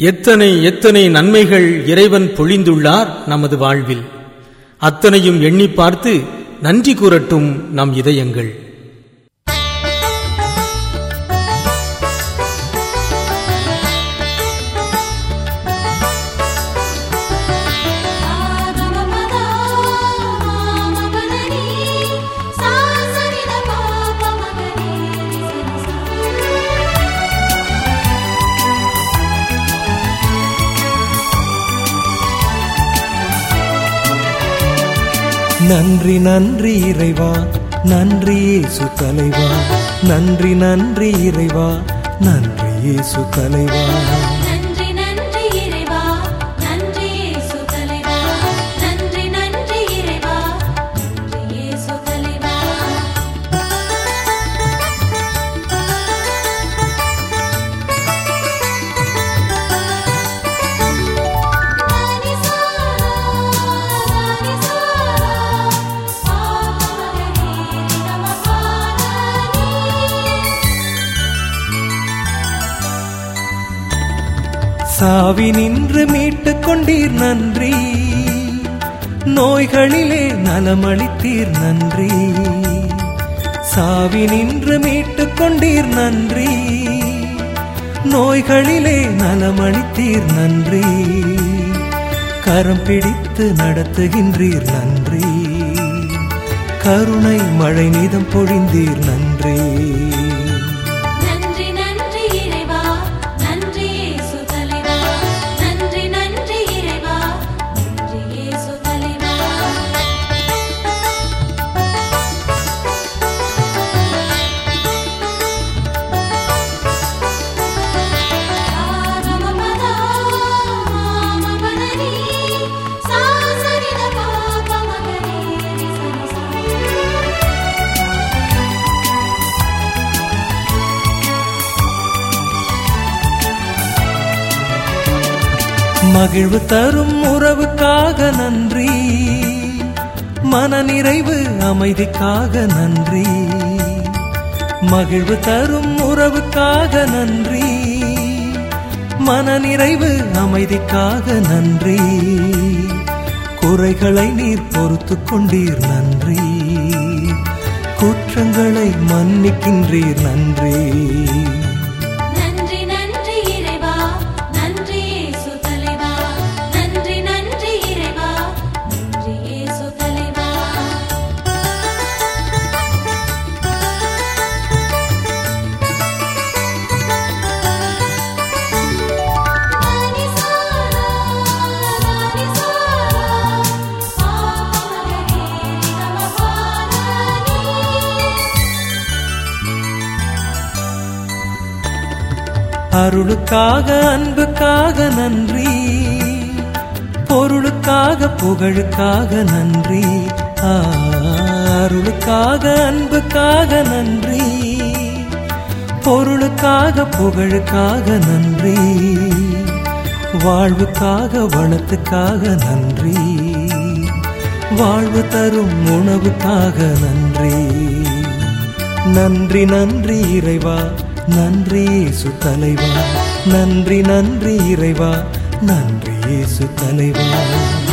எத்தனை எத்தனை நன்மைகள் இறைவன் பொழிந்துள்ளார் நமது வாழ்வில். அத்தனையும் எண்ணி பார்த்து நன்றி கூறட்டும் நம் இதயங்கள். நன்றி நன்றி இறைவா நன்றி இயேசு தலைவா. நன்றி நன்றி இறைவா நன்றி இயேசு தலைவா. சாவி நின்று மீட்டுக் கொண்டீர் நன்றி. நோய்களிலே நலமளித்தீர் நன்றி. சாவி நின்று மீட்டுக் கொண்டீர் நன்றி. நோய்களிலே நலமளித்தீர் நன்றி. கரம் பிடித்து நடத்துகின்றீர் நன்றி. கருணை மழை நீதம் பொழிந்தீர் நன்றி. மகிழ்வு தரும் உறவுக்காக நன்றி. மனநிறைவு அமைதிக்காக நன்றி. மகிழ்வு தரும் உறவுக்காக நன்றி. மனநிறைவு அமைதிக்காக நன்றி. குறைகளை நீர் பொறுத்து கொண்டீர் நன்றி. குற்றங்களை மன்னிக்கின்றீர் நன்றி. அருளுக்காக அன்புக்காக நன்றி. பொருளுக்காக புகழுக்காக நன்றி. ஆ, அருளுக்காக அன்புக்காக நன்றி. பொருளுக்காக புகழுக்காக நன்றி. வாழ்வுக்காக வளத்துக்காக நன்றி. வாழ்வு தரும் உணவுக்காக நன்றி. நன்றி நன்றி இறைவா. நன்றி இயேசு தலைவா. நன்றி நன்றி இறைவா. நன்றி இயேசு தலைவா.